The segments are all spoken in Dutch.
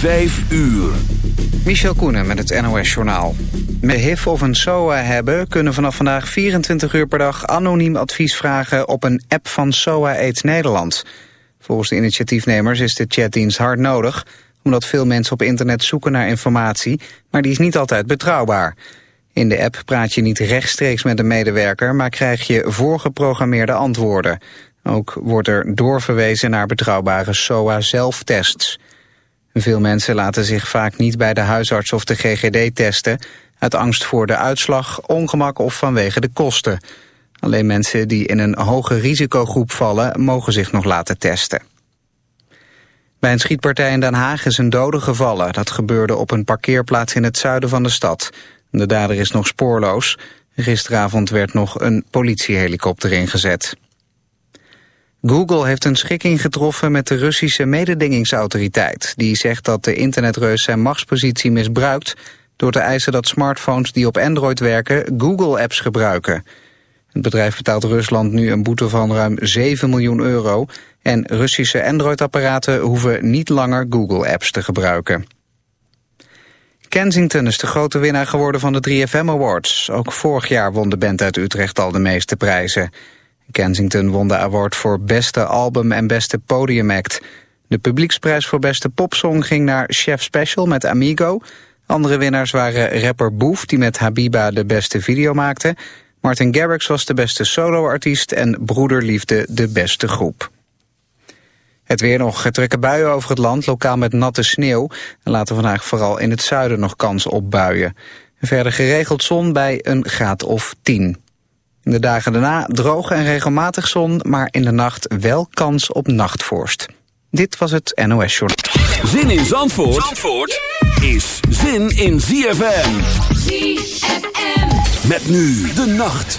Vijf uur. Michel Koenen met het NOS-journaal. Met HIV of een SOA hebben kunnen vanaf vandaag 24 uur per dag anoniem advies vragen op een app van SOA AIDS Nederland. Volgens de initiatiefnemers is de chatdienst hard nodig, omdat veel mensen op internet zoeken naar informatie, maar die is niet altijd betrouwbaar. In de app praat je niet rechtstreeks met een medewerker, maar krijg je voorgeprogrammeerde antwoorden. Ook wordt er doorverwezen naar betrouwbare SOA-zelftests. Veel mensen laten zich vaak niet bij de huisarts of de GGD testen... uit angst voor de uitslag, ongemak of vanwege de kosten. Alleen mensen die in een hoge risicogroep vallen... mogen zich nog laten testen. Bij een schietpartij in Den Haag is een dode gevallen. Dat gebeurde op een parkeerplaats in het zuiden van de stad. De dader is nog spoorloos. Gisteravond werd nog een politiehelikopter ingezet. Google heeft een schikking getroffen met de Russische mededingingsautoriteit. Die zegt dat de internetreus zijn machtspositie misbruikt... door te eisen dat smartphones die op Android werken Google-apps gebruiken. Het bedrijf betaalt Rusland nu een boete van ruim 7 miljoen euro... en Russische Android-apparaten hoeven niet langer Google-apps te gebruiken. Kensington is de grote winnaar geworden van de 3FM Awards. Ook vorig jaar won de band uit Utrecht al de meeste prijzen... Kensington won de award voor beste album en beste podiumact. De publieksprijs voor beste popsong ging naar Chef Special met Amigo. Andere winnaars waren rapper Boef, die met Habiba de beste video maakte. Martin Garrix was de beste soloartiest en Broederliefde de beste groep. Het weer nog. Trekken buien over het land, lokaal met natte sneeuw. En later vandaag vooral in het zuiden nog kans op buien. Verder geregeld zon bij een graad of 10. In de dagen daarna droog en regelmatig zon, maar in de nacht wel kans op nachtvorst. Dit was het NOS Short. Zin in Zandvoort, Zandvoort is zin in ZFM. ZFM. Met nu de nacht.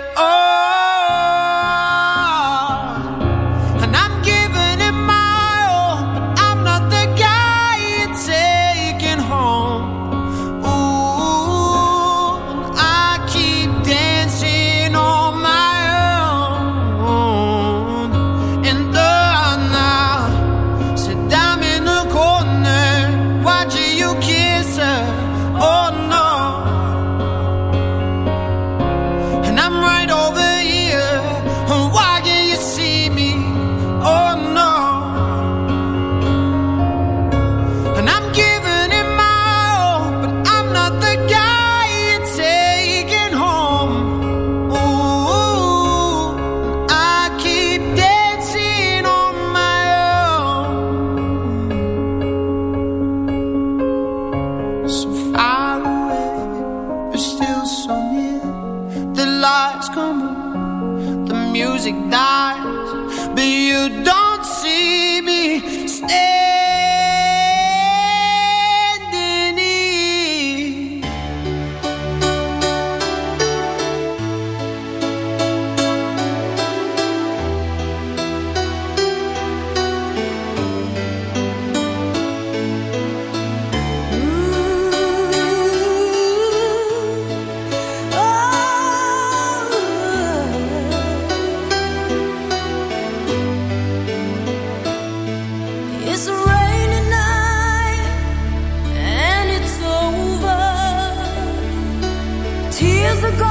that. Years ago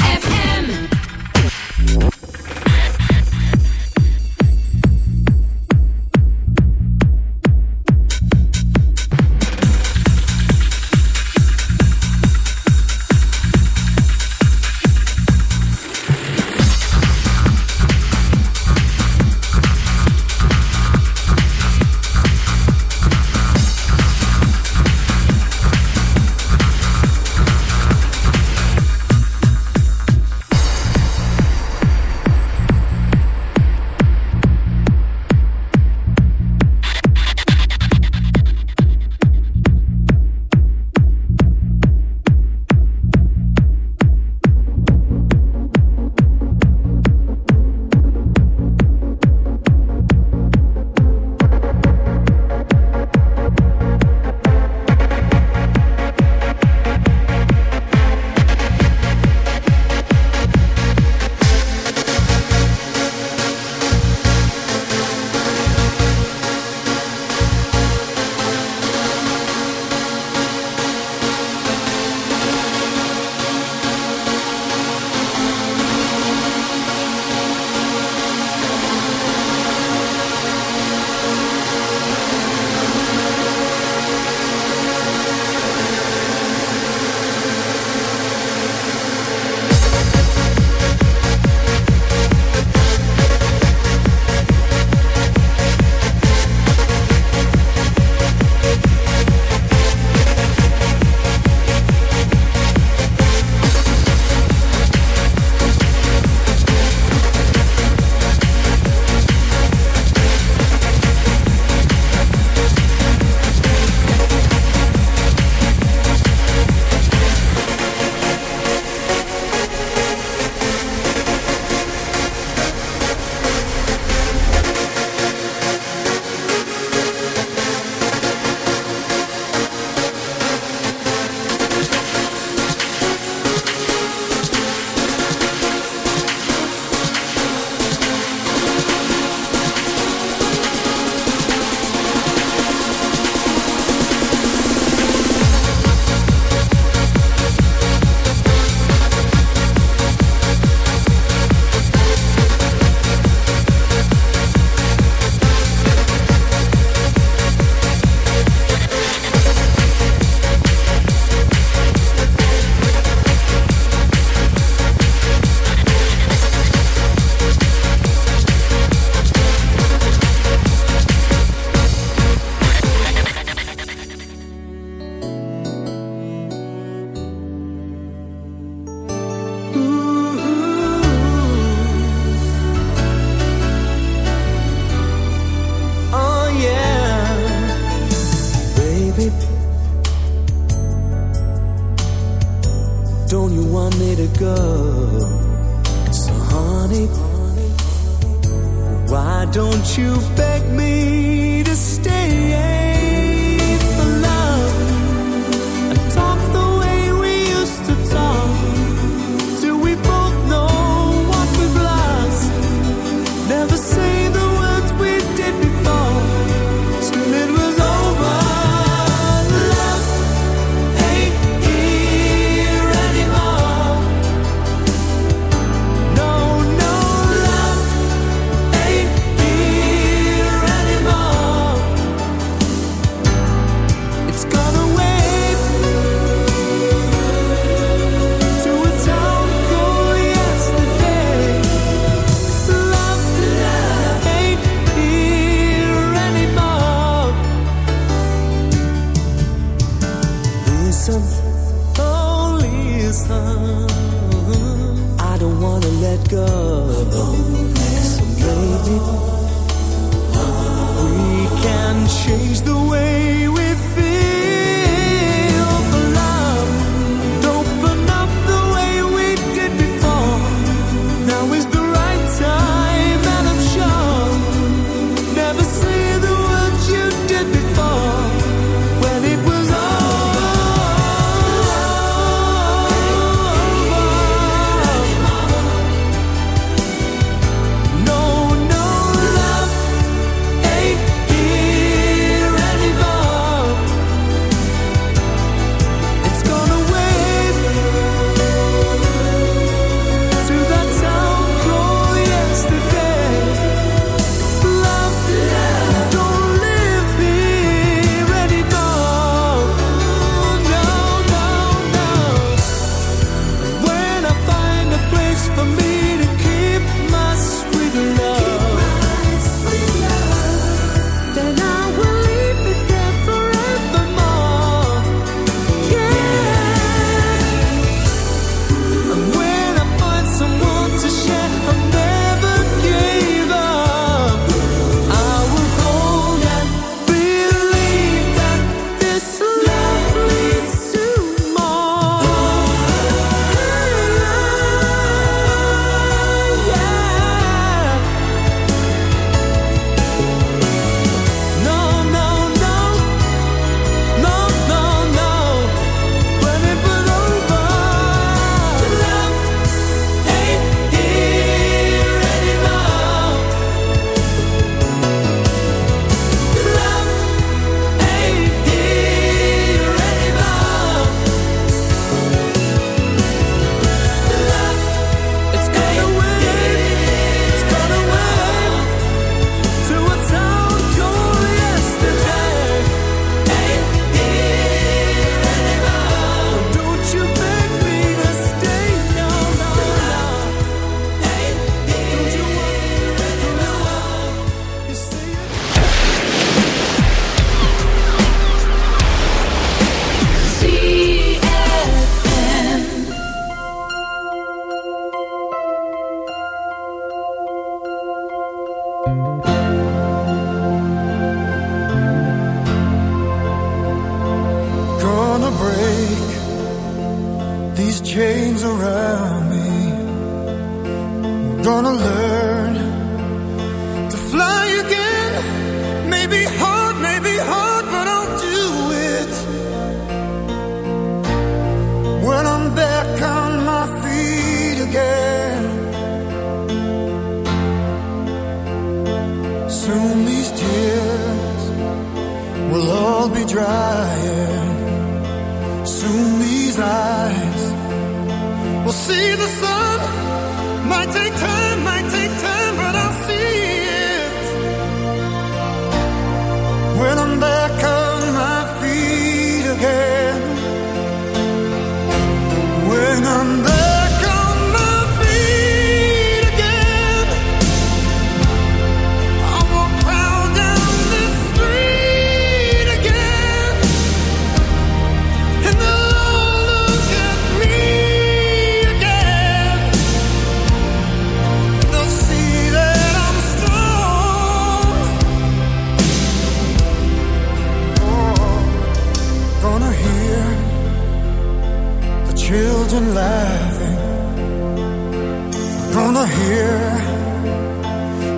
I hear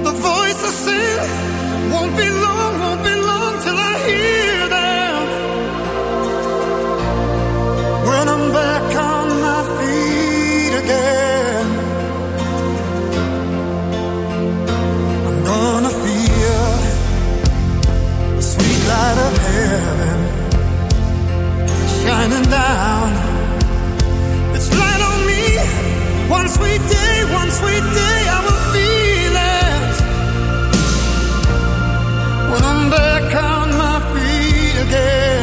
the voice I sing. Won't be long, won't be long till I hear them. When I'm back on my feet again, I'm gonna feel the sweet light of heaven shining down. It's light on me once we did back on my feet again.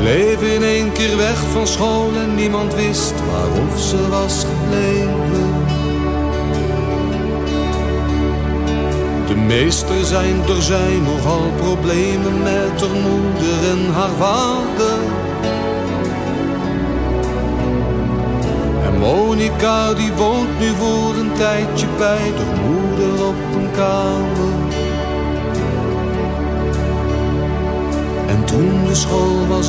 bleef in één keer weg van school en niemand wist waarof ze was gebleven. De meester zijn er zijn nogal problemen met haar moeder en haar vader. En Monica die woont nu voor een tijdje bij de moeder op een kamer. En toen de school was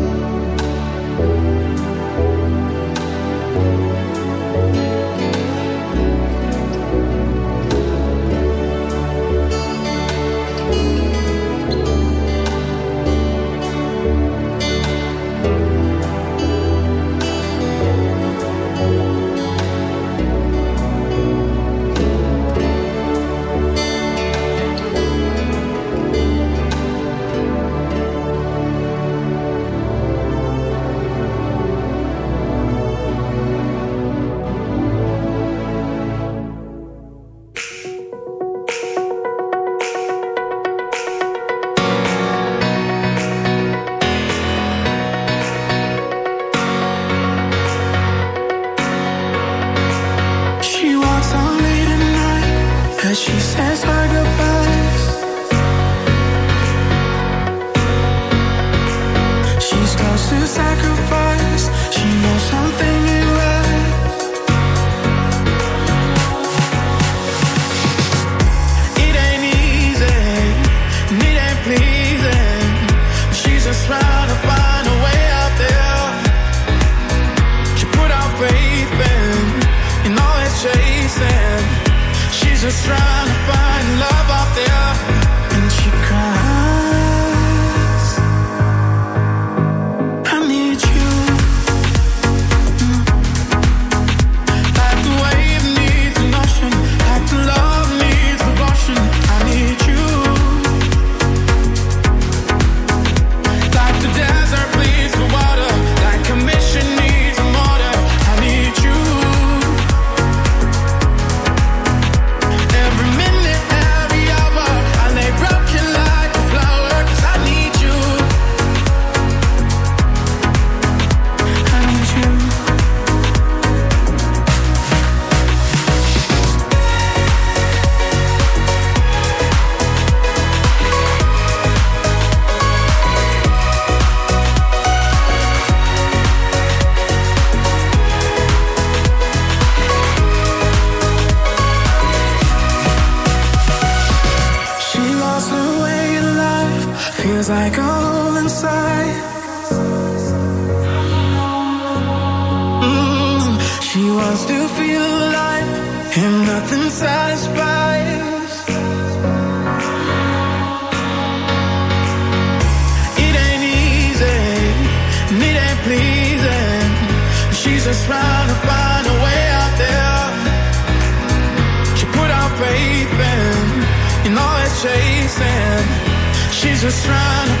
just trying to